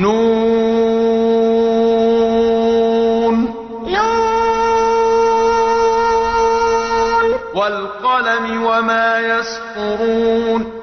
نون نون والقلم وما يسطرون